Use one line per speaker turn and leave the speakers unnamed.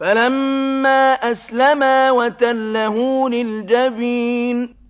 فَلَمَّا أَسْلَمَا وَتَلَّهُ لِلْجَبِينِ